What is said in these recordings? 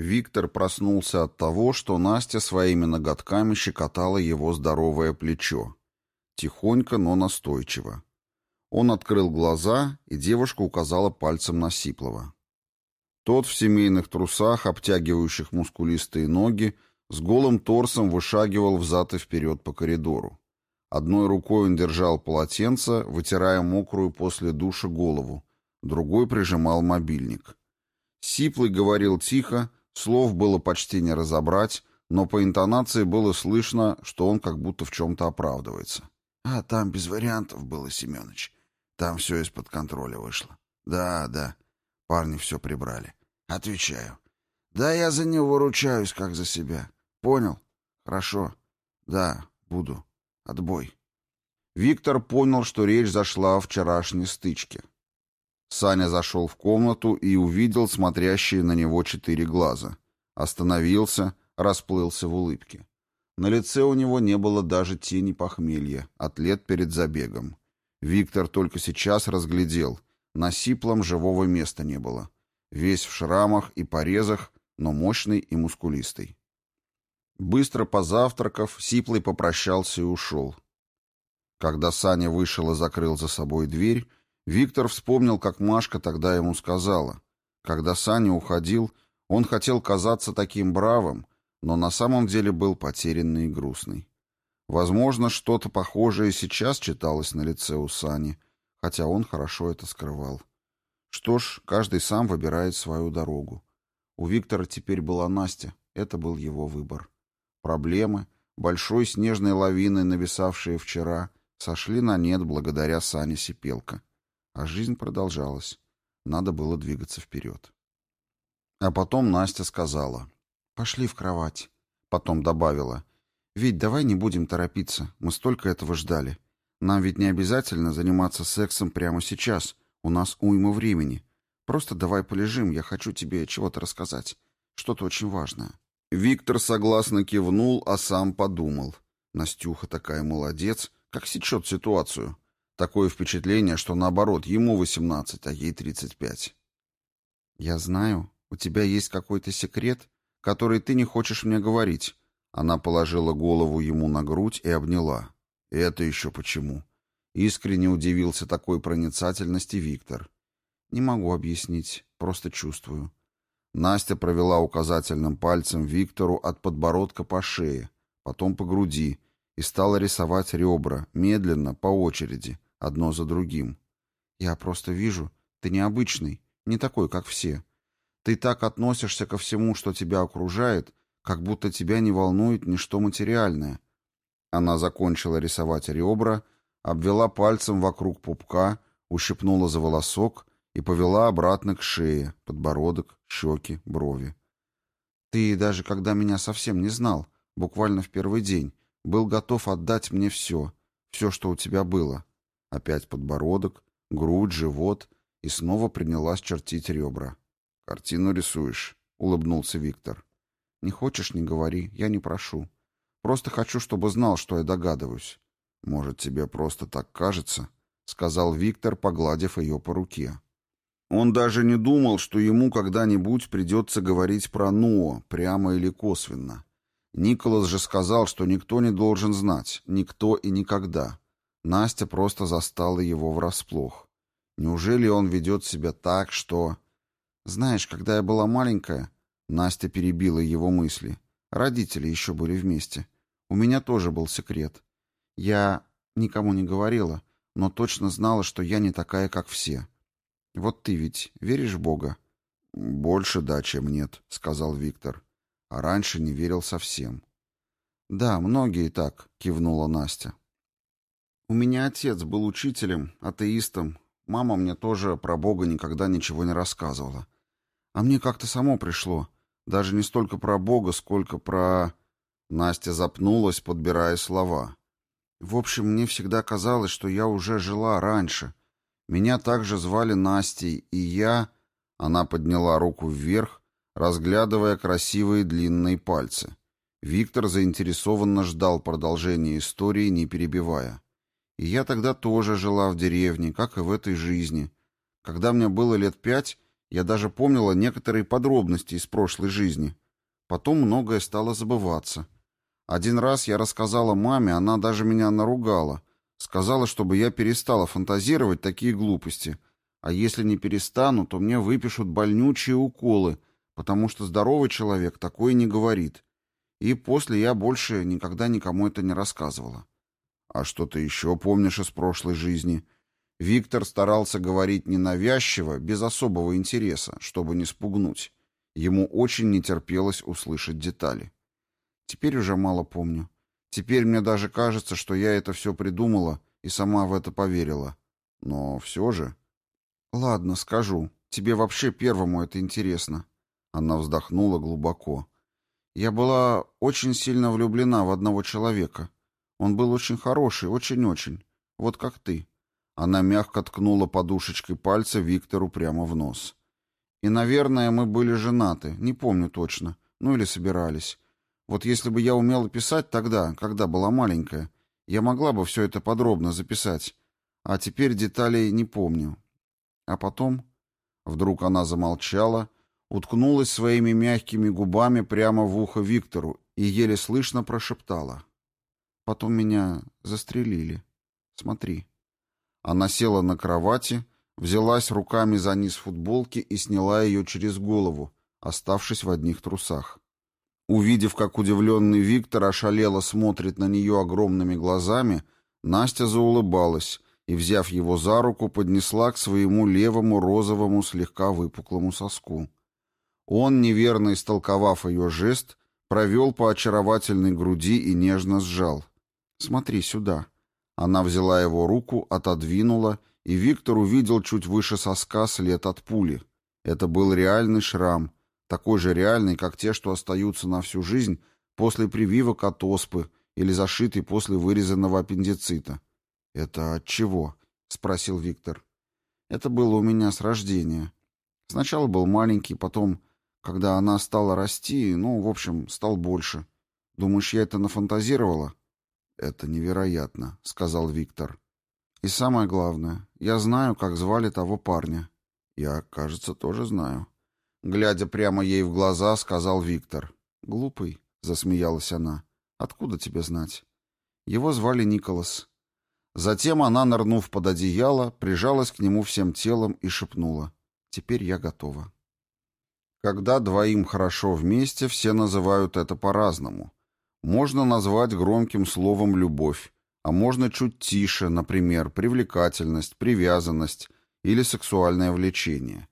Виктор проснулся от того, что Настя своими ноготками щекотала его здоровое плечо. Тихонько, но настойчиво. Он открыл глаза, и девушка указала пальцем на Сиплова. Тот в семейных трусах, обтягивающих мускулистые ноги, с голым торсом вышагивал взад и вперед по коридору. Одной рукой он держал полотенце, вытирая мокрую после душа голову, другой прижимал мобильник. Сиплый говорил тихо, Слов было почти не разобрать, но по интонации было слышно, что он как будто в чем-то оправдывается. «А, там без вариантов было, Семенович. Там все из-под контроля вышло. Да, да, парни все прибрали. Отвечаю. Да, я за него ручаюсь, как за себя. Понял? Хорошо. Да, буду. Отбой». Виктор понял, что речь зашла о вчерашней стычке. Саня зашел в комнату и увидел смотрящие на него четыре глаза. Остановился, расплылся в улыбке. На лице у него не было даже тени похмелья, атлет перед забегом. Виктор только сейчас разглядел. На сиплом живого места не было. Весь в шрамах и порезах, но мощный и мускулистый. Быстро позавтракав, Сиплый попрощался и ушел. Когда Саня вышел и закрыл за собой дверь, Виктор вспомнил, как Машка тогда ему сказала. Когда Саня уходил, он хотел казаться таким бравым, но на самом деле был потерянный и грустный. Возможно, что-то похожее сейчас читалось на лице у Сани, хотя он хорошо это скрывал. Что ж, каждый сам выбирает свою дорогу. У Виктора теперь была Настя, это был его выбор. Проблемы, большой снежной лавиной, нависавшие вчера, сошли на нет благодаря Сане Сипелко. А жизнь продолжалась. Надо было двигаться вперед. А потом Настя сказала. «Пошли в кровать». Потом добавила. «Ведь давай не будем торопиться. Мы столько этого ждали. Нам ведь не обязательно заниматься сексом прямо сейчас. У нас уйма времени. Просто давай полежим, я хочу тебе чего-то рассказать. Что-то очень важное». Виктор согласно кивнул, а сам подумал. Настюха такая молодец, как сечет ситуацию. Такое впечатление, что наоборот, ему 18, а ей 35. «Я знаю, у тебя есть какой-то секрет, который ты не хочешь мне говорить». Она положила голову ему на грудь и обняла. «Это еще почему?» Искренне удивился такой проницательности Виктор. «Не могу объяснить, просто чувствую». Настя провела указательным пальцем Виктору от подбородка по шее, потом по груди, и стала рисовать ребра, медленно, по очереди, одно за другим. Я просто вижу, ты необычный, не такой, как все. Ты так относишься ко всему, что тебя окружает, как будто тебя не волнует ничто материальное. Она закончила рисовать ребра, обвела пальцем вокруг пупка, ущипнула за волосок и повела обратно к шее, подбородок, щеки, брови. Ты даже когда меня совсем не знал, буквально в первый день, был готов отдать мне все, все, что у тебя было. Опять подбородок, грудь, живот, и снова принялась чертить ребра. «Картину рисуешь», — улыбнулся Виктор. «Не хочешь — не говори, я не прошу. Просто хочу, чтобы знал, что я догадываюсь». «Может, тебе просто так кажется?» — сказал Виктор, погладив ее по руке. Он даже не думал, что ему когда-нибудь придется говорить про Ноа, прямо или косвенно. Николас же сказал, что никто не должен знать, никто и никогда. Настя просто застала его врасплох. Неужели он ведет себя так, что... Знаешь, когда я была маленькая... Настя перебила его мысли. Родители еще были вместе. У меня тоже был секрет. Я никому не говорила, но точно знала, что я не такая, как все. Вот ты ведь веришь в Бога? Больше да, чем нет, сказал Виктор. А раньше не верил совсем. Да, многие так, кивнула Настя. У меня отец был учителем, атеистом. Мама мне тоже про Бога никогда ничего не рассказывала. А мне как-то само пришло. Даже не столько про Бога, сколько про... Настя запнулась, подбирая слова. В общем, мне всегда казалось, что я уже жила раньше. Меня также звали Настей, и я... Она подняла руку вверх, разглядывая красивые длинные пальцы. Виктор заинтересованно ждал продолжения истории, не перебивая. И я тогда тоже жила в деревне, как и в этой жизни. Когда мне было лет пять, Я даже помнила некоторые подробности из прошлой жизни. Потом многое стало забываться. Один раз я рассказала маме, она даже меня наругала. Сказала, чтобы я перестала фантазировать такие глупости. А если не перестану, то мне выпишут больнючие уколы, потому что здоровый человек такое не говорит. И после я больше никогда никому это не рассказывала. А что ты еще помнишь из прошлой жизни? Виктор старался говорить ненавязчиво, без особого интереса, чтобы не спугнуть. Ему очень не терпелось услышать детали. Теперь уже мало помню. Теперь мне даже кажется, что я это все придумала и сама в это поверила. Но все же... Ладно, скажу. Тебе вообще первому это интересно. Она вздохнула глубоко. Я была очень сильно влюблена в одного человека. Он был очень хороший, очень-очень. Вот как ты. Она мягко ткнула подушечкой пальца Виктору прямо в нос. И, наверное, мы были женаты, не помню точно. Ну или собирались. Вот если бы я умела писать тогда, когда была маленькая, я могла бы все это подробно записать. А теперь деталей не помню. А потом... Вдруг она замолчала, уткнулась своими мягкими губами прямо в ухо Виктору и еле слышно прошептала. Потом меня застрелили. Смотри. Она села на кровати, взялась руками за низ футболки и сняла ее через голову, оставшись в одних трусах. Увидев, как удивленный Виктор ошалело смотрит на нее огромными глазами, Настя заулыбалась и, взяв его за руку, поднесла к своему левому розовому слегка выпуклому соску. Он, неверно истолковав ее жест, провел по очаровательной груди и нежно сжал. «Смотри сюда». Она взяла его руку, отодвинула, и Виктор увидел чуть выше соска след от пули. Это был реальный шрам — такой же реальный, как те, что остаются на всю жизнь после прививок от оспы или зашитый после вырезанного аппендицита. «Это от чего?» — спросил Виктор. «Это было у меня с рождения. Сначала был маленький, потом, когда она стала расти, ну, в общем, стал больше. Думаешь, я это нафантазировала?» «Это невероятно», — сказал Виктор. «И самое главное, я знаю, как звали того парня. Я, кажется, тоже знаю». Глядя прямо ей в глаза, сказал Виктор. «Глупый», — засмеялась она. «Откуда тебе знать?» Его звали Николас. Затем она, нырнув под одеяло, прижалась к нему всем телом и шепнула. «Теперь я готова». Когда двоим хорошо вместе, все называют это по-разному. Можно назвать громким словом «любовь», а можно чуть тише, например, привлекательность, привязанность или сексуальное влечение.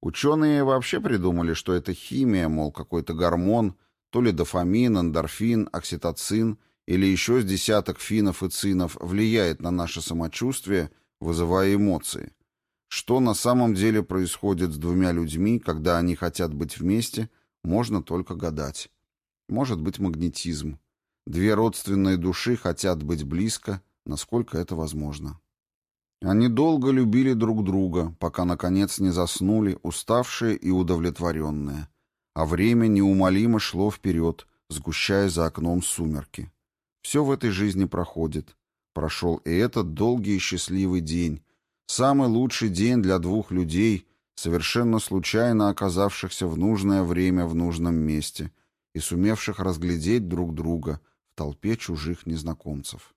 Ученые вообще придумали, что это химия, мол, какой-то гормон, то ли дофамин, эндорфин, окситоцин или еще с десяток финов и цинов влияет на наше самочувствие, вызывая эмоции. Что на самом деле происходит с двумя людьми, когда они хотят быть вместе, можно только гадать. Может быть магнетизм. Две родственные души хотят быть близко, насколько это возможно. Они долго любили друг друга, пока, наконец, не заснули, уставшие и удовлетворенные. А время неумолимо шло вперед, сгущая за окном сумерки. Все в этой жизни проходит. Прошел и этот долгий и счастливый день. Самый лучший день для двух людей, совершенно случайно оказавшихся в нужное время в нужном месте и сумевших разглядеть друг друга в толпе чужих незнакомцев.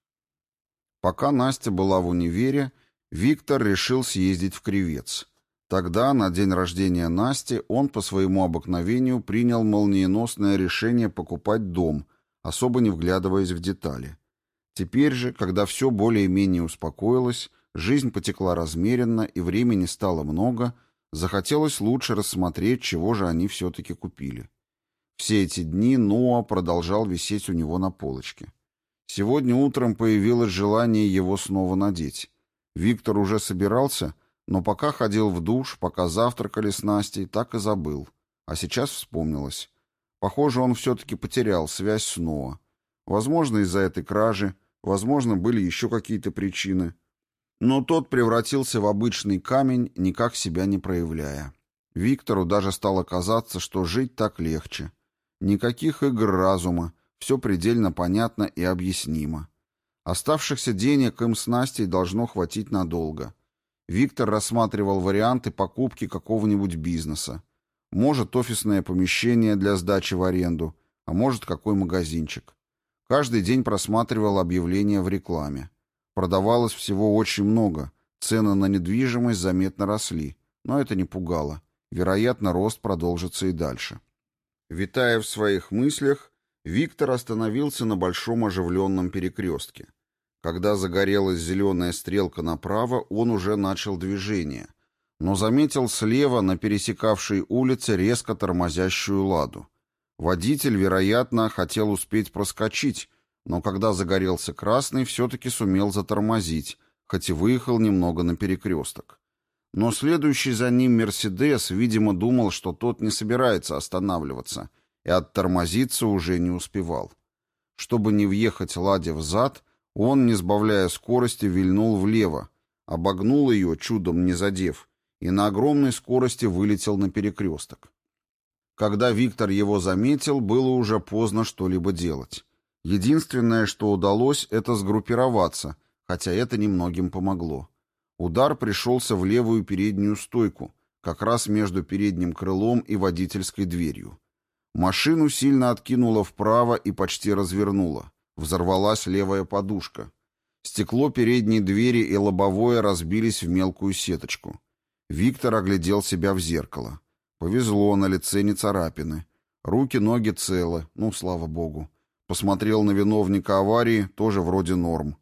Пока Настя была в универе, Виктор решил съездить в Кривец. Тогда, на день рождения Насти, он по своему обыкновению принял молниеносное решение покупать дом, особо не вглядываясь в детали. Теперь же, когда все более-менее успокоилось, жизнь потекла размеренно и времени стало много, захотелось лучше рассмотреть, чего же они все-таки купили. Все эти дни Ноа продолжал висеть у него на полочке. Сегодня утром появилось желание его снова надеть. Виктор уже собирался, но пока ходил в душ, пока завтракали с Настей, так и забыл. А сейчас вспомнилось. Похоже, он все-таки потерял связь с Ноа. Возможно, из-за этой кражи, возможно, были еще какие-то причины. Но тот превратился в обычный камень, никак себя не проявляя. Виктору даже стало казаться, что жить так легче. Никаких игр разума, все предельно понятно и объяснимо. Оставшихся денег им с Настей должно хватить надолго. Виктор рассматривал варианты покупки какого-нибудь бизнеса. Может, офисное помещение для сдачи в аренду, а может, какой магазинчик. Каждый день просматривал объявления в рекламе. Продавалось всего очень много, цены на недвижимость заметно росли, но это не пугало. Вероятно, рост продолжится и дальше. Витая в своих мыслях, Виктор остановился на большом оживленном перекрестке. Когда загорелась зеленая стрелка направо, он уже начал движение, но заметил слева на пересекавшей улице резко тормозящую ладу. Водитель, вероятно, хотел успеть проскочить, но когда загорелся красный, все-таки сумел затормозить, хоть и выехал немного на перекресток. Но следующий за ним «Мерседес», видимо, думал, что тот не собирается останавливаться, и оттормозиться уже не успевал. Чтобы не въехать Ладе в зад, он, не сбавляя скорости, вильнул влево, обогнул ее, чудом не задев, и на огромной скорости вылетел на перекресток. Когда Виктор его заметил, было уже поздно что-либо делать. Единственное, что удалось, это сгруппироваться, хотя это немногим помогло. Удар пришелся в левую переднюю стойку, как раз между передним крылом и водительской дверью. Машину сильно откинуло вправо и почти развернуло. Взорвалась левая подушка. Стекло передней двери и лобовое разбились в мелкую сеточку. Виктор оглядел себя в зеркало. Повезло, на лице не царапины. Руки, ноги целы, ну, слава богу. Посмотрел на виновника аварии, тоже вроде норм.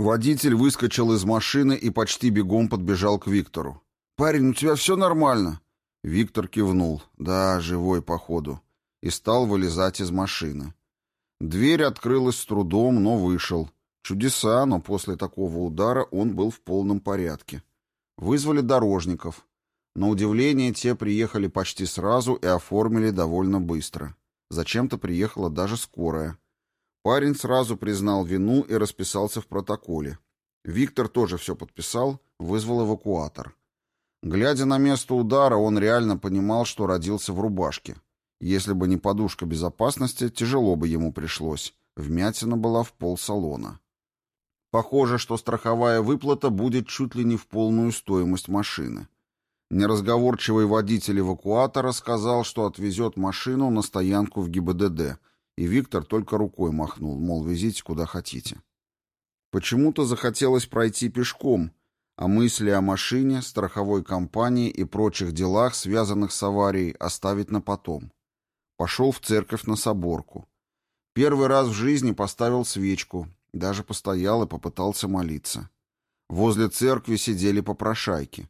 Водитель выскочил из машины и почти бегом подбежал к Виктору. «Парень, у тебя все нормально?» Виктор кивнул. «Да, живой, походу». И стал вылезать из машины. Дверь открылась с трудом, но вышел. Чудеса, но после такого удара он был в полном порядке. Вызвали дорожников. На удивление, те приехали почти сразу и оформили довольно быстро. Зачем-то приехала даже скорая. Парень сразу признал вину и расписался в протоколе. Виктор тоже все подписал, вызвал эвакуатор. Глядя на место удара, он реально понимал, что родился в рубашке. Если бы не подушка безопасности, тяжело бы ему пришлось. Вмятина была в пол салона. Похоже, что страховая выплата будет чуть ли не в полную стоимость машины. Неразговорчивый водитель эвакуатора сказал, что отвезет машину на стоянку в ГИБДД, и Виктор только рукой махнул, мол, везите куда хотите. Почему-то захотелось пройти пешком, а мысли о машине, страховой компании и прочих делах, связанных с аварией, оставить на потом. Пошел в церковь на соборку. Первый раз в жизни поставил свечку, даже постоял и попытался молиться. Возле церкви сидели попрошайки.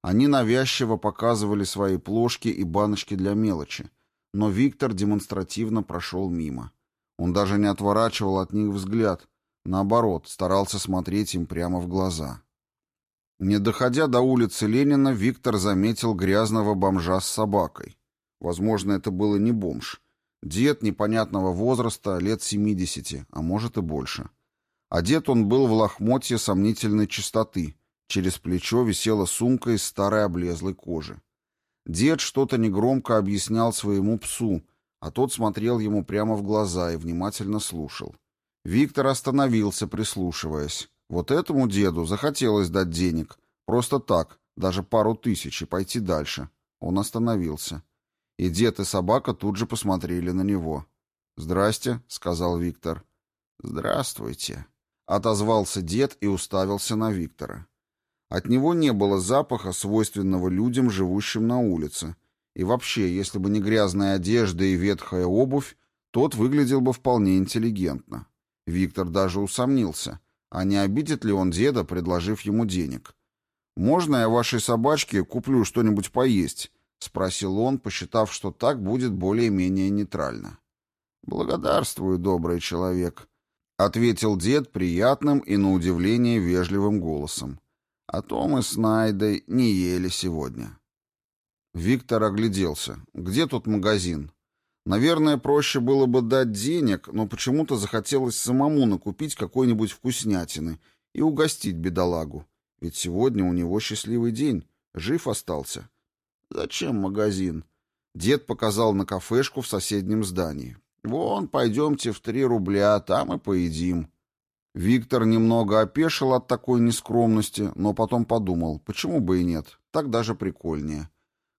Они навязчиво показывали свои плошки и баночки для мелочи, но Виктор демонстративно прошел мимо. Он даже не отворачивал от них взгляд, наоборот, старался смотреть им прямо в глаза. Не доходя до улицы Ленина, Виктор заметил грязного бомжа с собакой. Возможно, это было не бомж. Дед непонятного возраста, лет 70, а может и больше. Одет он был в лохмотье сомнительной чистоты, Через плечо висела сумка из старой облезлой кожи. Дед что-то негромко объяснял своему псу, а тот смотрел ему прямо в глаза и внимательно слушал. Виктор остановился, прислушиваясь. Вот этому деду захотелось дать денег. Просто так, даже пару тысяч, и пойти дальше. Он остановился. И дед и собака тут же посмотрели на него. «Здрасте», — сказал Виктор. «Здравствуйте», — отозвался дед и уставился на Виктора. От него не было запаха, свойственного людям, живущим на улице. И вообще, если бы не грязная одежда и ветхая обувь, тот выглядел бы вполне интеллигентно. Виктор даже усомнился, а не обидит ли он деда, предложив ему денег. «Можно я вашей собачке куплю что-нибудь поесть?» — спросил он, посчитав, что так будет более-менее нейтрально. «Благодарствую, добрый человек», — ответил дед приятным и, на удивление, вежливым голосом. А то мы с Найдой не ели сегодня. Виктор огляделся. Где тут магазин? Наверное, проще было бы дать денег, но почему-то захотелось самому накупить какой-нибудь вкуснятины и угостить бедолагу. Ведь сегодня у него счастливый день, жив остался. Зачем магазин? Дед показал на кафешку в соседнем здании. Вон, пойдемте в три рубля, там и поедим. Виктор немного опешил от такой нескромности, но потом подумал, почему бы и нет, так даже прикольнее.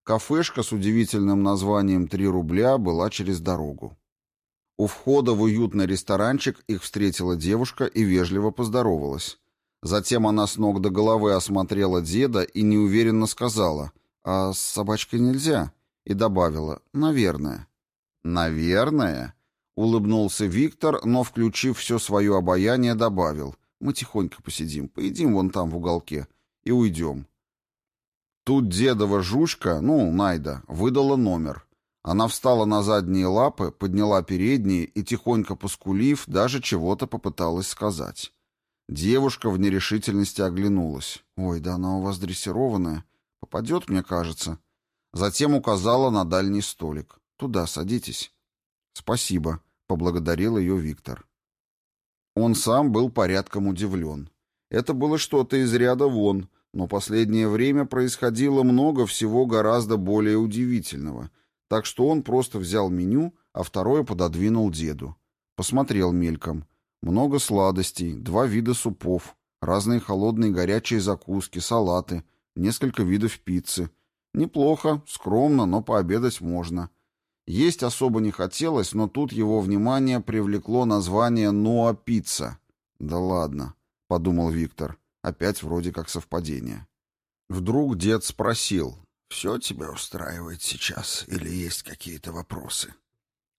Кафешка с удивительным названием «Три рубля» была через дорогу. У входа в уютный ресторанчик их встретила девушка и вежливо поздоровалась. Затем она с ног до головы осмотрела деда и неуверенно сказала «А с собачкой нельзя?» и добавила «Наверное». «Наверное?» — улыбнулся Виктор, но, включив все свое обаяние, добавил «Мы тихонько посидим, поедим вон там в уголке и уйдем». Тут дедова жучка, ну, Найда, выдала номер. Она встала на задние лапы, подняла передние и, тихонько поскулив, даже чего-то попыталась сказать. Девушка в нерешительности оглянулась. «Ой, да она у вас дрессированная. Попадет, мне кажется». Затем указала на дальний столик. «Туда садитесь». «Спасибо», — поблагодарил ее Виктор. Он сам был порядком удивлен. Это было что-то из ряда вон, но последнее время происходило много всего гораздо более удивительного, так что он просто взял меню, а второе пододвинул деду. Посмотрел мельком. Много сладостей, два вида супов, разные холодные горячие закуски, салаты, несколько видов пиццы. Неплохо, скромно, но пообедать можно. Есть особо не хотелось, но тут его внимание привлекло название «Ноа Пицца». «Да ладно», — подумал Виктор. Опять вроде как совпадение. Вдруг дед спросил, «Все тебя устраивает сейчас или есть какие-то вопросы?»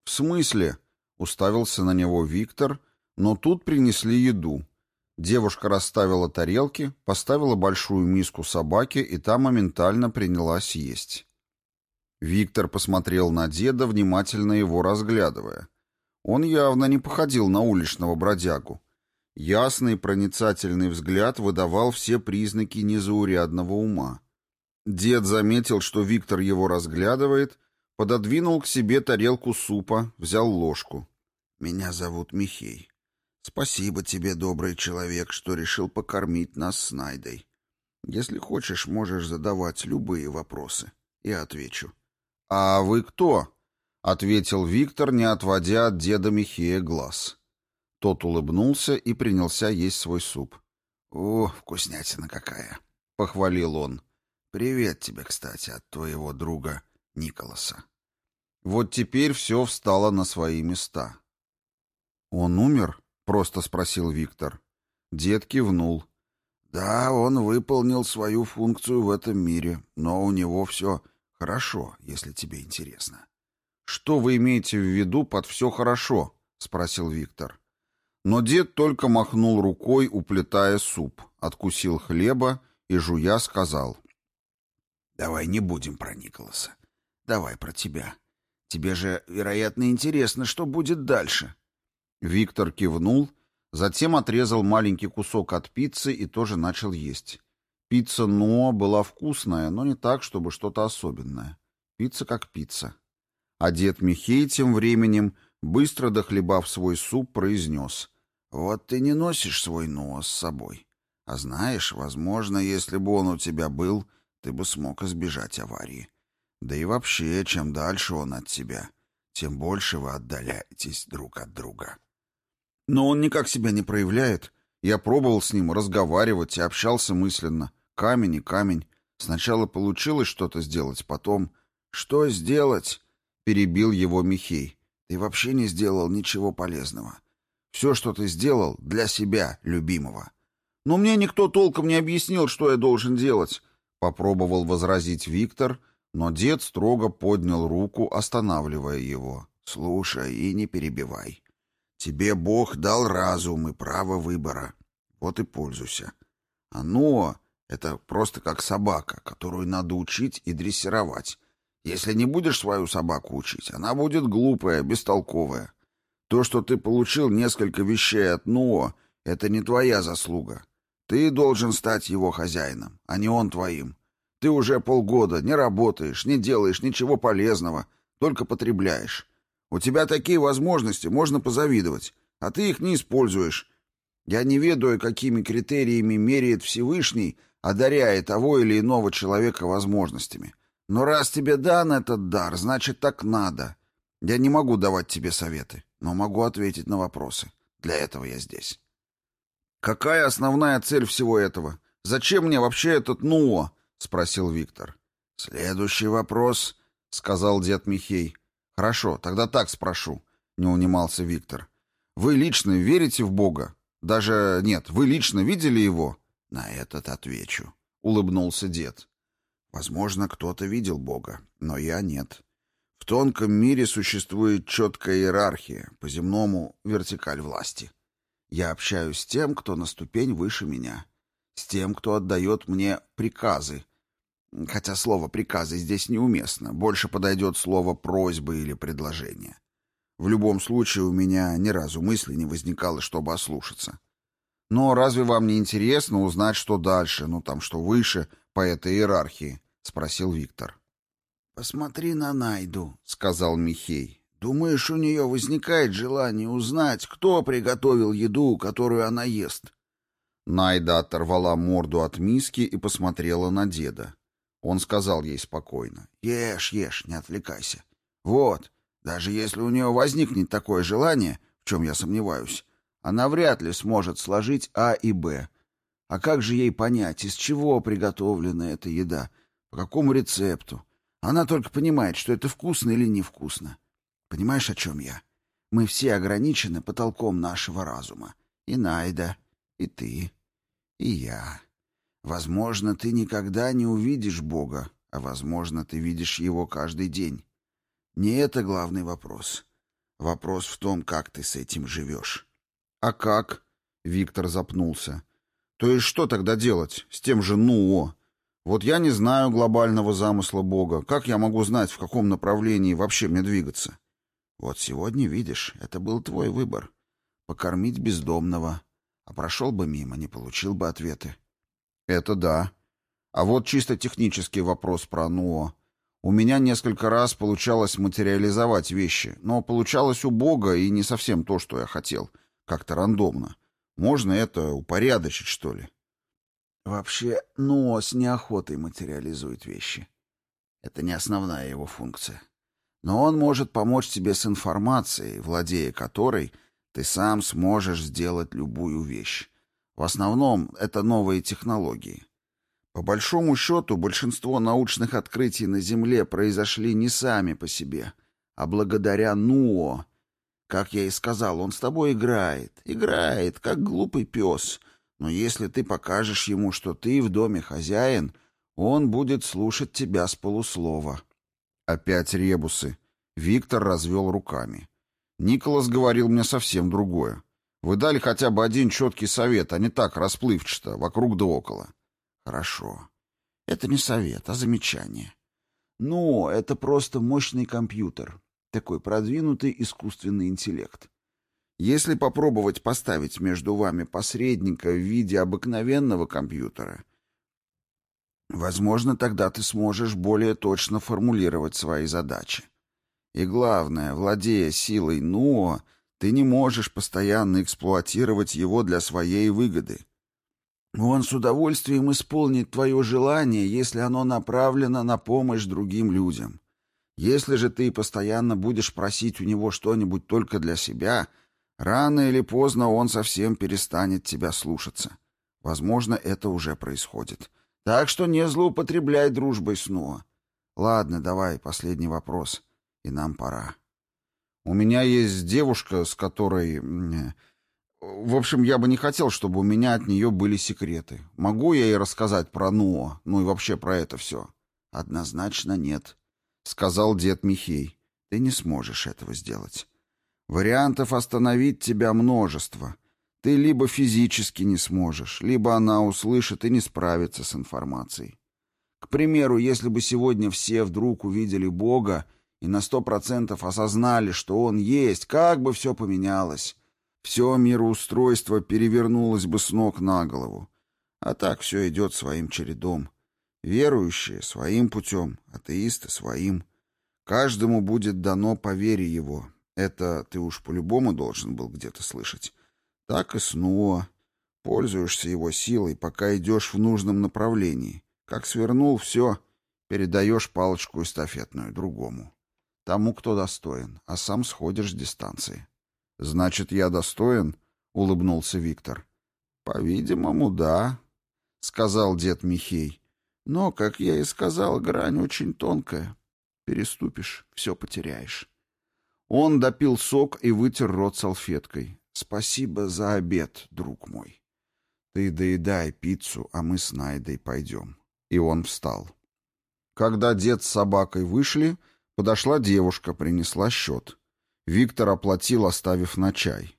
«В смысле?» — уставился на него Виктор, но тут принесли еду. Девушка расставила тарелки, поставила большую миску собаке и та моментально принялась есть. Виктор посмотрел на деда, внимательно его разглядывая. Он явно не походил на уличного бродягу. Ясный проницательный взгляд выдавал все признаки незаурядного ума. Дед заметил, что Виктор его разглядывает, пододвинул к себе тарелку супа, взял ложку. «Меня зовут Михей. Спасибо тебе, добрый человек, что решил покормить нас с Найдой. Если хочешь, можешь задавать любые вопросы. Я отвечу». «А вы кто?» — ответил Виктор, не отводя от деда Михея глаз. Тот улыбнулся и принялся есть свой суп. «О, вкуснятина какая!» — похвалил он. «Привет тебе, кстати, от твоего друга Николаса». Вот теперь все встало на свои места. «Он умер?» — просто спросил Виктор. Дед кивнул. «Да, он выполнил свою функцию в этом мире, но у него все хорошо, если тебе интересно». «Что вы имеете в виду под «все хорошо»?» — спросил Виктор. Но дед только махнул рукой, уплетая суп, откусил хлеба и, жуя, сказал. «Давай не будем про Николаса. Давай про тебя. Тебе же, вероятно, интересно, что будет дальше». Виктор кивнул, затем отрезал маленький кусок от пиццы и тоже начал есть. Пицца Ноа была вкусная, но не так, чтобы что-то особенное. Пицца как пицца. А дед Михей тем временем, быстро дохлебав свой суп, произнес — вот ты не носишь свой нос с собой. А знаешь, возможно, если бы он у тебя был, ты бы смог избежать аварии. Да и вообще, чем дальше он от тебя, тем больше вы отдаляетесь друг от друга. Но он никак себя не проявляет. Я пробовал с ним разговаривать и общался мысленно. Камень и камень. Сначала получилось что-то сделать, потом... «Что сделать?» — перебил его Михей. «Ты вообще не сделал ничего полезного. Все, что ты сделал, для себя, любимого. Но мне никто толком не объяснил, что я должен делать. Попробовал возразить Виктор, но дед строго поднял руку, останавливая его. Слушай и не перебивай. Тебе Бог дал разум и право выбора. Вот и пользуйся. Оно — это просто как собака, которую надо учить и дрессировать. Если не будешь свою собаку учить, она будет глупая, бестолковая. То, что ты получил несколько вещей от Нуо, это не твоя заслуга. Ты должен стать его хозяином, а не он твоим. Ты уже полгода не работаешь, не делаешь ничего полезного, только потребляешь. У тебя такие возможности, можно позавидовать, а ты их не используешь. Я не ведаю, какими критериями меряет Всевышний, одаряя того или иного человека возможностями. Но раз тебе дан этот дар, значит, так надо. Я не могу давать тебе советы но могу ответить на вопросы. Для этого я здесь. «Какая основная цель всего этого? Зачем мне вообще этот НУО?» — спросил Виктор. «Следующий вопрос», — сказал дед Михей. «Хорошо, тогда так спрошу», — не унимался Виктор. «Вы лично верите в Бога? Даже нет, вы лично видели его?» «На этот отвечу», — улыбнулся дед. «Возможно, кто-то видел Бога, но я нет. В тонком мире существует четкая иерархия, по-земному вертикаль власти. Я общаюсь с тем, кто на ступень выше меня, с тем, кто отдает мне приказы, хотя слово «приказы» здесь неуместно, больше подойдет слово «просьба» или «предложение». В любом случае у меня ни разу мысли не возникало, чтобы ослушаться. Но разве вам не интересно узнать, что дальше, ну там, что выше по этой иерархии? — спросил Виктор. «Посмотри на Найду», — сказал Михей. «Думаешь, у нее возникает желание узнать, кто приготовил еду, которую она ест?» Найда оторвала морду от миски и посмотрела на деда. Он сказал ей спокойно. «Ешь, ешь, не отвлекайся. Вот, даже если у нее возникнет такое желание, в чем я сомневаюсь, она вряд ли сможет сложить А и Б. А как же ей понять, из чего приготовлена эта еда, по какому рецепту? Она только понимает, что это вкусно или невкусно. Понимаешь, о чем я? Мы все ограничены потолком нашего разума. И Найда, и ты, и я. Возможно, ты никогда не увидишь Бога, а возможно, ты видишь Его каждый день. Не это главный вопрос. Вопрос в том, как ты с этим живешь. А как? Виктор запнулся. То есть что тогда делать с тем же НУО? Вот я не знаю глобального замысла Бога. Как я могу знать, в каком направлении вообще мне двигаться? Вот сегодня, видишь, это был твой выбор. Покормить бездомного. А прошел бы мимо, не получил бы ответы. Это да. А вот чисто технический вопрос про НУО. У меня несколько раз получалось материализовать вещи, но получалось убого и не совсем то, что я хотел. Как-то рандомно. Можно это упорядочить, что ли? Вообще, НУО с неохотой материализует вещи. Это не основная его функция. Но он может помочь тебе с информацией, владея которой ты сам сможешь сделать любую вещь. В основном это новые технологии. По большому счету, большинство научных открытий на Земле произошли не сами по себе, а благодаря НУО. Как я и сказал, он с тобой играет, играет, как глупый пес. Но если ты покажешь ему, что ты в доме хозяин, он будет слушать тебя с полуслова. Опять ребусы. Виктор развел руками. Николас говорил мне совсем другое. Вы дали хотя бы один четкий совет, а не так расплывчато, вокруг да около. Хорошо. Это не совет, а замечание. Ну, это просто мощный компьютер. Такой продвинутый искусственный интеллект. Если попробовать поставить между вами посредника в виде обыкновенного компьютера, возможно, тогда ты сможешь более точно формулировать свои задачи. И главное, владея силой НУО, ты не можешь постоянно эксплуатировать его для своей выгоды. Он с удовольствием исполнит твое желание, если оно направлено на помощь другим людям. Если же ты постоянно будешь просить у него что-нибудь только для себя, рано или поздно он совсем перестанет тебя слушаться. Возможно, это уже происходит. Так что не злоупотребляй дружбой снова. Ладно, давай, последний вопрос. И нам пора. У меня есть девушка, с которой... В общем, я бы не хотел, чтобы у меня от нее были секреты. Могу я ей рассказать про Ноа, ну и вообще про это все? Однозначно нет, — сказал дед Михей. Ты не сможешь этого сделать. Вариантов остановить тебя множество. Ты либо физически не сможешь, либо она услышит и не справится с информацией. К примеру, если бы сегодня все вдруг увидели Бога и на сто процентов осознали, что он есть, как бы все поменялось. Все мироустройство перевернулось бы с ног на голову. А так все идет своим чередом. Верующие — своим путем, атеисты — своим. Каждому будет дано по вере его. Это ты уж по-любому должен был где-то слышать. Так и снова. Пользуешься его силой, пока идешь в нужном направлении. Как свернул, все, передаешь палочку эстафетную другому. Тому, кто достоин, а сам сходишь с дистанции. Значит, я достоин? улыбнулся Виктор. По-видимому, да, — сказал дед Михей. Но, как я и сказал, грань очень тонкая. Переступишь — все потеряешь. Он допил сок и вытер рот салфеткой. «Спасибо за обед, друг мой. Ты доедай пиццу, а мы с Найдой пойдем». И он встал. Когда дед с собакой вышли, подошла девушка, принесла счет. Виктор оплатил, оставив на чай.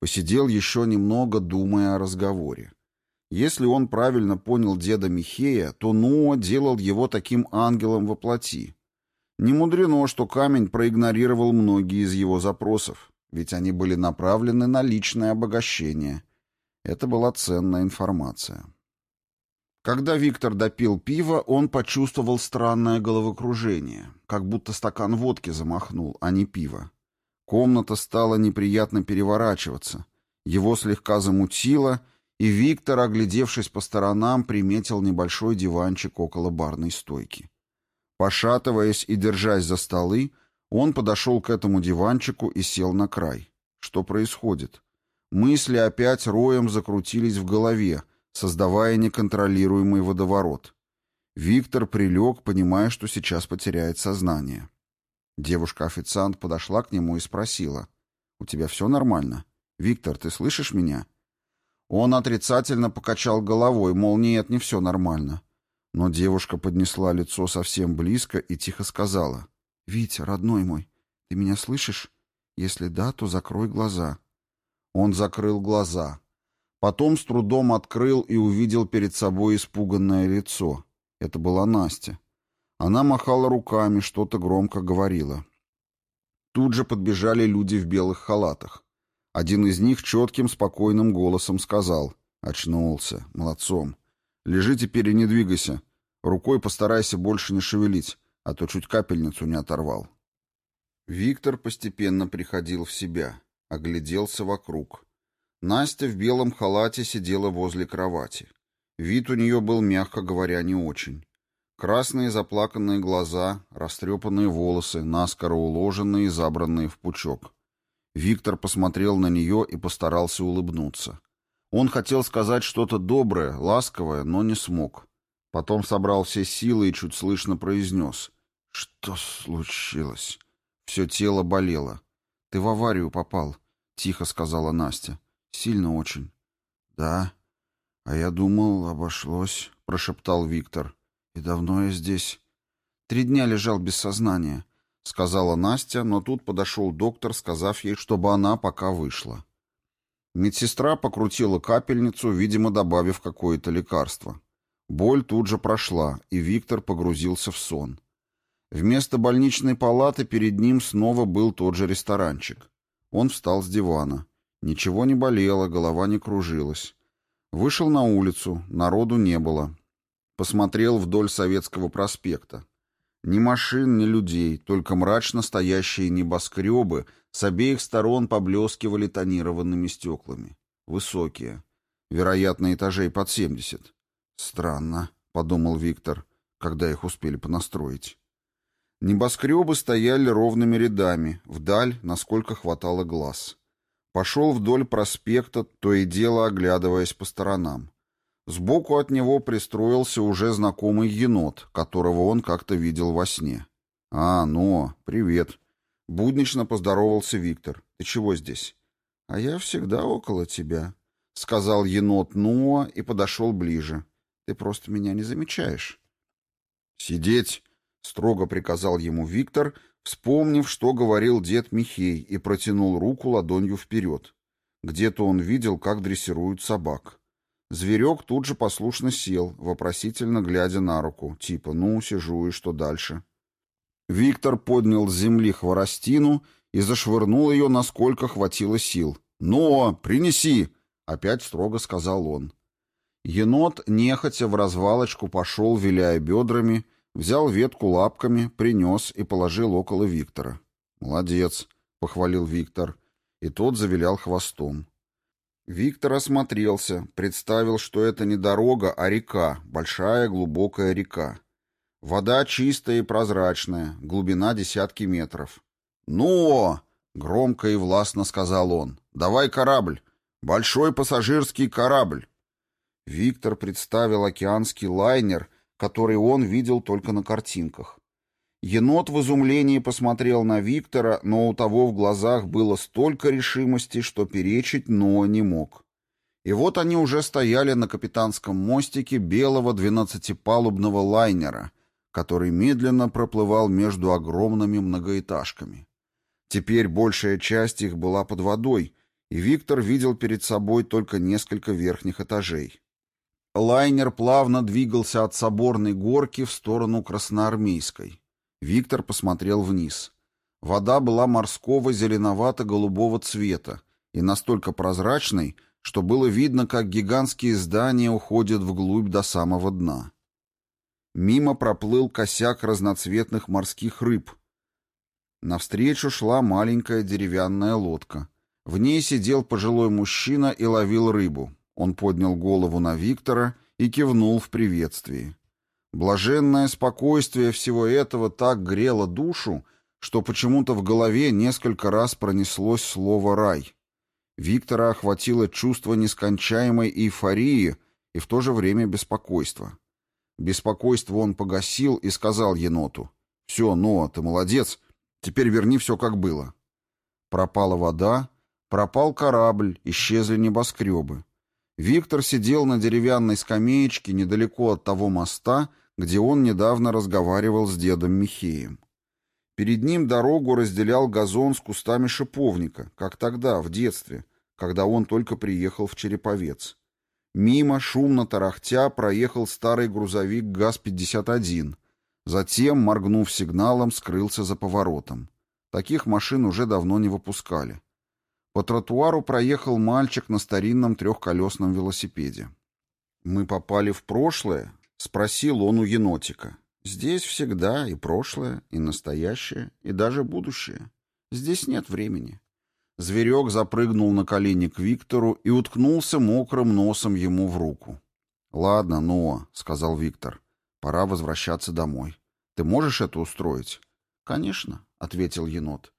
Посидел еще немного, думая о разговоре. Если он правильно понял деда Михея, то Нуа делал его таким ангелом во плоти. Не мудрено, что камень проигнорировал многие из его запросов, ведь они были направлены на личное обогащение. Это была ценная информация. Когда Виктор допил пиво, он почувствовал странное головокружение, как будто стакан водки замахнул, а не пиво. Комната стала неприятно переворачиваться. Его слегка замутило, и Виктор, оглядевшись по сторонам, приметил небольшой диванчик около барной стойки. Пошатываясь и держась за столы, он подошел к этому диванчику и сел на край. Что происходит? Мысли опять роем закрутились в голове, создавая неконтролируемый водоворот. Виктор прилег, понимая, что сейчас потеряет сознание. Девушка-официант подошла к нему и спросила. «У тебя все нормально? Виктор, ты слышишь меня?» Он отрицательно покачал головой, мол, нет, не все нормально. Но девушка поднесла лицо совсем близко и тихо сказала. «Витя, родной мой, ты меня слышишь? Если да, то закрой глаза». Он закрыл глаза. Потом с трудом открыл и увидел перед собой испуганное лицо. Это была Настя. Она махала руками, что-то громко говорила. Тут же подбежали люди в белых халатах. Один из них четким, спокойным голосом сказал. «Очнулся. Молодцом. Лежи теперь и не двигайся. Рукой постарайся больше не шевелить, а то чуть капельницу не оторвал. Виктор постепенно приходил в себя, огляделся вокруг. Настя в белом халате сидела возле кровати. Вид у нее был, мягко говоря, не очень. Красные заплаканные глаза, растрепанные волосы, наскоро уложенные и забранные в пучок. Виктор посмотрел на нее и постарался улыбнуться. Он хотел сказать что-то доброе, ласковое, но не смог. Потом собрал все силы и чуть слышно произнес. «Что случилось?» Все тело болело. «Ты в аварию попал», — тихо сказала Настя. «Сильно очень». «Да. А я думал, обошлось», — прошептал Виктор. «И давно я здесь?» «Три дня лежал без сознания», — сказала Настя, но тут подошел доктор, сказав ей, чтобы она пока вышла. Медсестра покрутила капельницу, видимо, добавив какое-то лекарство. Боль тут же прошла, и Виктор погрузился в сон. Вместо больничной палаты перед ним снова был тот же ресторанчик. Он встал с дивана. Ничего не болело, голова не кружилась. Вышел на улицу, народу не было. Посмотрел вдоль Советского проспекта. Ни машин, ни людей, только мрачно стоящие небоскребы с обеих сторон поблескивали тонированными стеклами. Высокие. Вероятно, этажей под семьдесят. «Странно», — подумал Виктор, когда их успели понастроить. Небоскребы стояли ровными рядами, вдаль, насколько хватало глаз. Пошел вдоль проспекта, то и дело оглядываясь по сторонам. Сбоку от него пристроился уже знакомый енот, которого он как-то видел во сне. «А, ну, привет!» Буднично поздоровался Виктор. «Ты чего здесь?» «А я всегда около тебя», — сказал енот Нуа и подошел ближе. «Ты просто меня не замечаешь». «Сидеть!» — строго приказал ему Виктор, вспомнив, что говорил дед Михей, и протянул руку ладонью вперед. Где-то он видел, как дрессируют собак. Зверек тут же послушно сел, вопросительно глядя на руку, типа «ну, сижу, и что дальше?». Виктор поднял с земли хворостину и зашвырнул ее, насколько хватило сил. «Но, принеси!» — опять строго сказал он. Енот, нехотя в развалочку, пошел, виляя бедрами, взял ветку лапками, принес и положил около Виктора. «Молодец!» — похвалил Виктор, и тот завилял хвостом. Виктор осмотрелся, представил, что это не дорога, а река, большая глубокая река. Вода чистая и прозрачная, глубина десятки метров. «Ну!» — громко и властно сказал он. «Давай корабль! Большой пассажирский корабль». Виктор представил океанский лайнер, который он видел только на картинках. Енот в изумлении посмотрел на Виктора, но у того в глазах было столько решимости, что перечить но не мог. И вот они уже стояли на капитанском мостике белого двенадцатипалубного лайнера, который медленно проплывал между огромными многоэтажками. Теперь большая часть их была под водой, и Виктор видел перед собой только несколько верхних этажей. Лайнер плавно двигался от Соборной горки в сторону Красноармейской. Виктор посмотрел вниз. Вода была морского зеленовато-голубого цвета и настолько прозрачной, что было видно, как гигантские здания уходят вглубь до самого дна. Мимо проплыл косяк разноцветных морских рыб. Навстречу шла маленькая деревянная лодка. В ней сидел пожилой мужчина и ловил рыбу. Он поднял голову на Виктора и кивнул в приветствии. Блаженное спокойствие всего этого так грело душу, что почему-то в голове несколько раз пронеслось слово «рай». Виктора охватило чувство нескончаемой эйфории и в то же время беспокойства. Беспокойство он погасил и сказал еноту. «Все, Ноа, ты молодец. Теперь верни все, как было». Пропала вода, пропал корабль, исчезли небоскребы. Виктор сидел на деревянной скамеечке недалеко от того моста, где он недавно разговаривал с дедом Михеем. Перед ним дорогу разделял газон с кустами шиповника, как тогда, в детстве, когда он только приехал в Череповец. Мимо, шумно тарахтя, проехал старый грузовик ГАЗ-51. Затем, моргнув сигналом, скрылся за поворотом. Таких машин уже давно не выпускали. По тротуару проехал мальчик на старинном трехколесном велосипеде. «Мы попали в прошлое?» — спросил он у енотика. «Здесь всегда и прошлое, и настоящее, и даже будущее. Здесь нет времени». Зверек запрыгнул на колени к Виктору и уткнулся мокрым носом ему в руку. «Ладно, Ноа», — сказал Виктор, — «пора возвращаться домой. Ты можешь это устроить?» «Конечно», — ответил енот.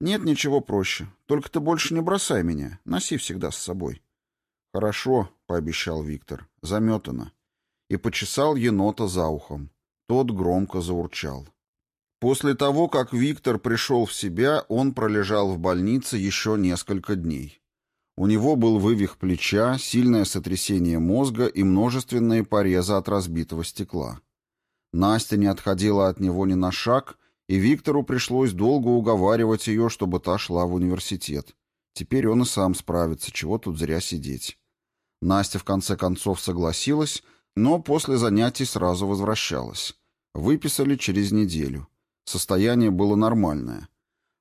«Нет ничего проще. Только ты больше не бросай меня. Носи всегда с собой». «Хорошо», — пообещал Виктор. «Заметано» и почесал енота за ухом. Тот громко заурчал. После того, как Виктор пришел в себя, он пролежал в больнице еще несколько дней. У него был вывих плеча, сильное сотрясение мозга и множественные порезы от разбитого стекла. Настя не отходила от него ни на шаг, и Виктору пришлось долго уговаривать ее, чтобы та шла в университет. Теперь он и сам справится, чего тут зря сидеть. Настя в конце концов согласилась, но после занятий сразу возвращалась. Выписали через неделю. Состояние было нормальное.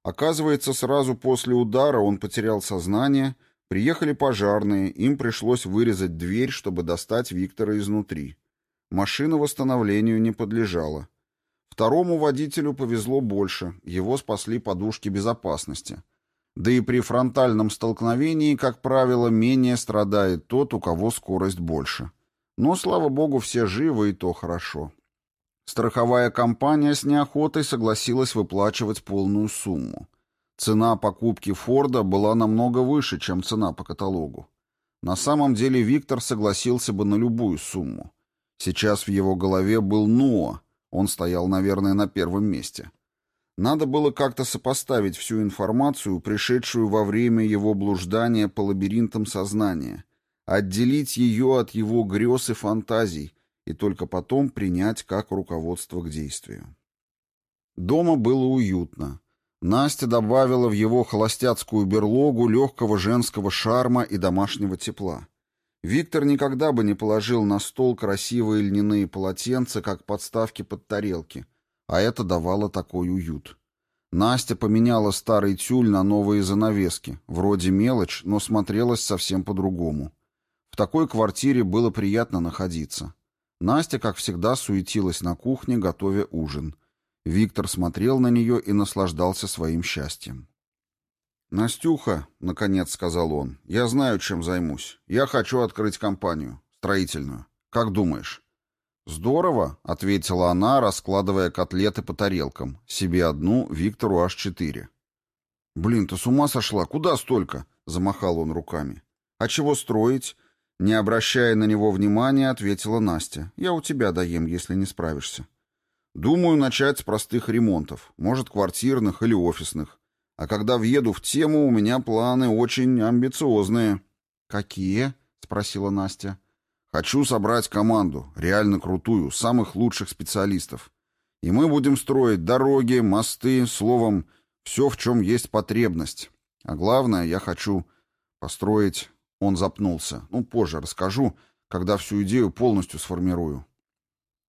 Оказывается, сразу после удара он потерял сознание, приехали пожарные, им пришлось вырезать дверь, чтобы достать Виктора изнутри. Машина восстановлению не подлежала. Второму водителю повезло больше, его спасли подушки безопасности. Да и при фронтальном столкновении, как правило, менее страдает тот, у кого скорость больше. Но, слава богу, все живы, и то хорошо. Страховая компания с неохотой согласилась выплачивать полную сумму. Цена покупки Форда была намного выше, чем цена по каталогу. На самом деле Виктор согласился бы на любую сумму. Сейчас в его голове был Ноа, он стоял, наверное, на первом месте. Надо было как-то сопоставить всю информацию, пришедшую во время его блуждания по лабиринтам сознания, отделить ее от его грез и фантазий и только потом принять как руководство к действию. Дома было уютно. Настя добавила в его холостяцкую берлогу легкого женского шарма и домашнего тепла. Виктор никогда бы не положил на стол красивые льняные полотенца, как подставки под тарелки, а это давало такой уют. Настя поменяла старый тюль на новые занавески, вроде мелочь, но смотрелась совсем по-другому. В такой квартире было приятно находиться. Настя, как всегда, суетилась на кухне, готовя ужин. Виктор смотрел на нее и наслаждался своим счастьем. «Настюха», — наконец сказал он, — «я знаю, чем займусь. Я хочу открыть компанию. Строительную. Как думаешь?» «Здорово», — ответила она, раскладывая котлеты по тарелкам. Себе одну, Виктору аж четыре. «Блин, ты с ума сошла? Куда столько?» — замахал он руками. «А чего строить?» Не обращая на него внимания, ответила Настя. «Я у тебя доем, если не справишься». «Думаю, начать с простых ремонтов. Может, квартирных или офисных. А когда въеду в тему, у меня планы очень амбициозные». «Какие?» — спросила Настя. «Хочу собрать команду, реально крутую, самых лучших специалистов. И мы будем строить дороги, мосты, словом, все, в чем есть потребность. А главное, я хочу построить...» Он запнулся. «Ну, позже расскажу, когда всю идею полностью сформирую».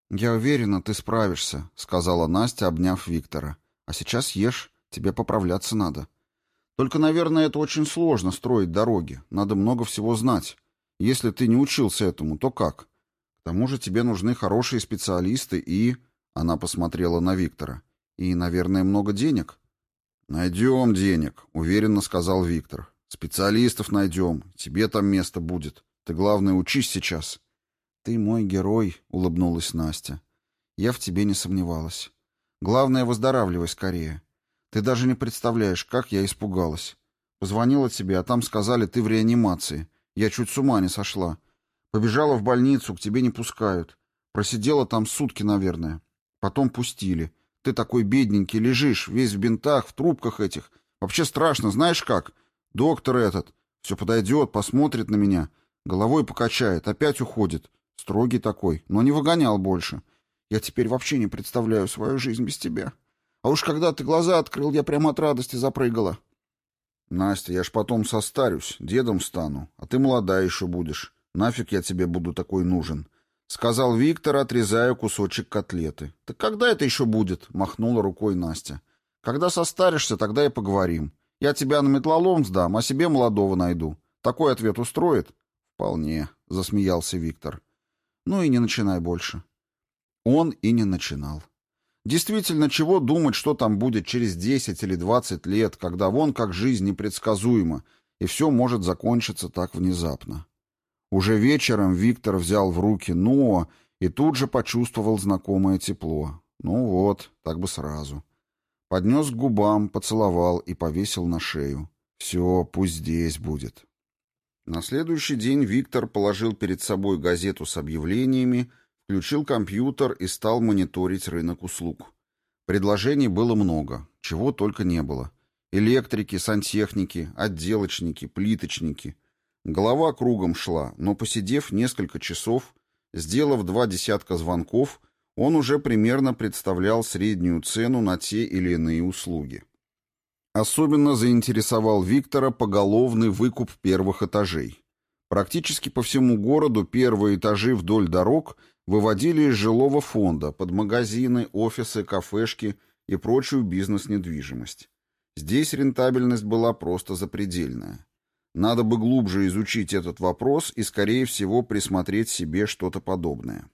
«Я уверена, ты справишься», — сказала Настя, обняв Виктора. «А сейчас ешь, тебе поправляться надо». «Только, наверное, это очень сложно строить дороги. Надо много всего знать. Если ты не учился этому, то как? К тому же тебе нужны хорошие специалисты и...» Она посмотрела на Виктора. «И, наверное, много денег?» «Найдем денег», — уверенно сказал Виктор. «Специалистов найдем. Тебе там место будет. Ты, главное, учись сейчас». «Ты мой герой», — улыбнулась Настя. «Я в тебе не сомневалась. Главное, выздоравливай скорее. Ты даже не представляешь, как я испугалась. Позвонила тебе, а там сказали, ты в реанимации. Я чуть с ума не сошла. Побежала в больницу, к тебе не пускают. Просидела там сутки, наверное. Потом пустили. Ты такой бедненький, лежишь, весь в бинтах, в трубках этих. Вообще страшно, знаешь как? Доктор этот. Все подойдет, посмотрит на меня. Головой покачает, опять уходит. Строгий такой, но не выгонял больше. Я теперь вообще не представляю свою жизнь без тебя. А уж когда ты глаза открыл, я прямо от радости запрыгала. Настя, я ж потом состарюсь, дедом стану, а ты молодая еще будешь. Нафиг я тебе буду такой нужен? Сказал Виктор, отрезая кусочек котлеты. Так когда это еще будет? Махнула рукой Настя. Когда состаришься, тогда и поговорим. Я тебя на метлолом сдам, а себе молодого найду. Такой ответ устроит? Вполне, засмеялся Виктор. Ну и не начинай больше. Он и не начинал. Действительно, чего думать, что там будет через 10 или 20 лет, когда вон как жизнь непредсказуема, и все может закончиться так внезапно. Уже вечером Виктор взял в руки Ноа и тут же почувствовал знакомое тепло. Ну вот, так бы сразу. Поднес к губам, поцеловал и повесил на шею. Все, пусть здесь будет. На следующий день Виктор положил перед собой газету с объявлениями, включил компьютер и стал мониторить рынок услуг. Предложений было много, чего только не было. Электрики, сантехники, отделочники, плиточники. Голова кругом шла, но посидев несколько часов, сделав два десятка звонков, он уже примерно представлял среднюю цену на те или иные услуги. Особенно заинтересовал Виктора поголовный выкуп первых этажей. Практически по всему городу первые этажи вдоль дорог выводили из жилого фонда под магазины, офисы, кафешки и прочую бизнес-недвижимость. Здесь рентабельность была просто запредельная. Надо бы глубже изучить этот вопрос и, скорее всего, присмотреть себе что-то подобное.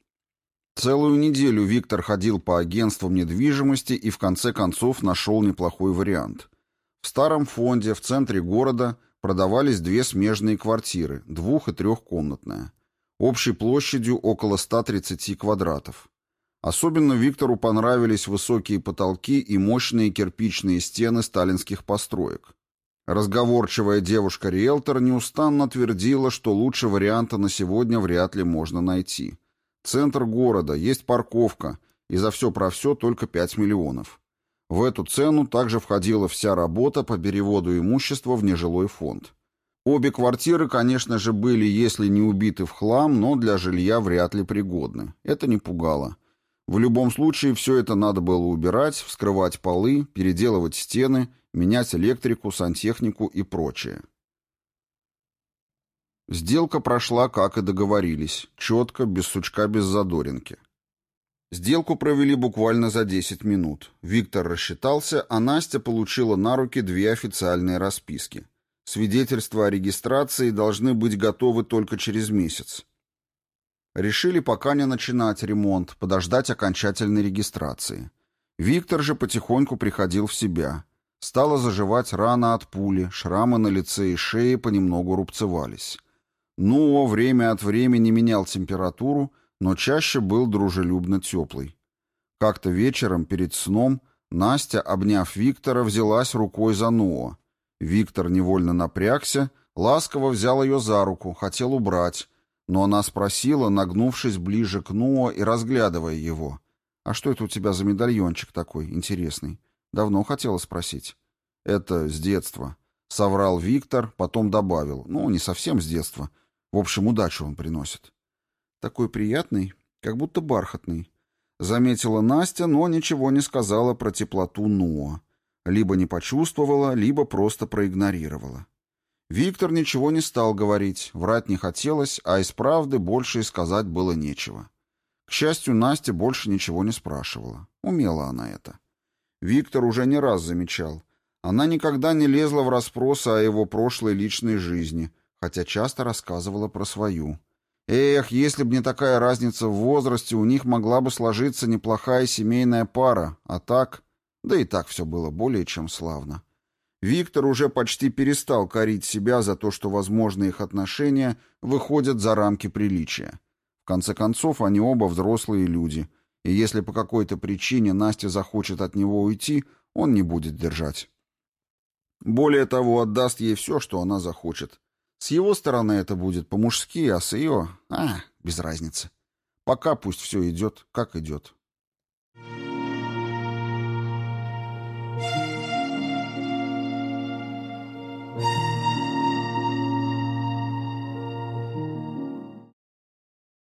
Целую неделю Виктор ходил по агентствам недвижимости и в конце концов нашел неплохой вариант. В старом фонде в центре города продавались две смежные квартиры, двух- и трехкомнатная, общей площадью около 130 квадратов. Особенно Виктору понравились высокие потолки и мощные кирпичные стены сталинских построек. Разговорчивая девушка-риэлтор неустанно твердила, что лучше варианта на сегодня вряд ли можно найти. Центр города, есть парковка, и за все про все только 5 миллионов. В эту цену также входила вся работа по переводу имущества в нежилой фонд. Обе квартиры, конечно же, были, если не убиты в хлам, но для жилья вряд ли пригодны. Это не пугало. В любом случае, все это надо было убирать, вскрывать полы, переделывать стены, менять электрику, сантехнику и прочее. Сделка прошла, как и договорились, четко, без сучка, без задоринки. Сделку провели буквально за 10 минут. Виктор рассчитался, а Настя получила на руки две официальные расписки. Свидетельства о регистрации должны быть готовы только через месяц. Решили пока не начинать ремонт, подождать окончательной регистрации. Виктор же потихоньку приходил в себя. Стала заживать рана от пули, шрамы на лице и шее понемногу рубцевались. Ну, время от времени менял температуру, но чаще был дружелюбно теплый. Как-то вечером перед сном Настя, обняв Виктора, взялась рукой за Ноа. Виктор невольно напрягся, ласково взял ее за руку, хотел убрать, но она спросила, нагнувшись ближе к Ноа и разглядывая его. «А что это у тебя за медальончик такой интересный? Давно хотела спросить». «Это с детства», — соврал Виктор, потом добавил. «Ну, не совсем с детства. В общем, удачу он приносит». «Такой приятный, как будто бархатный», — заметила Настя, но ничего не сказала про теплоту Ноа. Либо не почувствовала, либо просто проигнорировала. Виктор ничего не стал говорить, врать не хотелось, а из правды больше и сказать было нечего. К счастью, Настя больше ничего не спрашивала. Умела она это. Виктор уже не раз замечал. Она никогда не лезла в расспросы о его прошлой личной жизни, хотя часто рассказывала про свою. Эх, если бы не такая разница в возрасте, у них могла бы сложиться неплохая семейная пара, а так... Да и так все было более чем славно. Виктор уже почти перестал корить себя за то, что, возможно, их отношения выходят за рамки приличия. В конце концов, они оба взрослые люди, и если по какой-то причине Настя захочет от него уйти, он не будет держать. Более того, отдаст ей все, что она захочет. С его стороны это будет по-мужски, а с ее... А, без разницы. Пока пусть все идет, как идет. Thank you.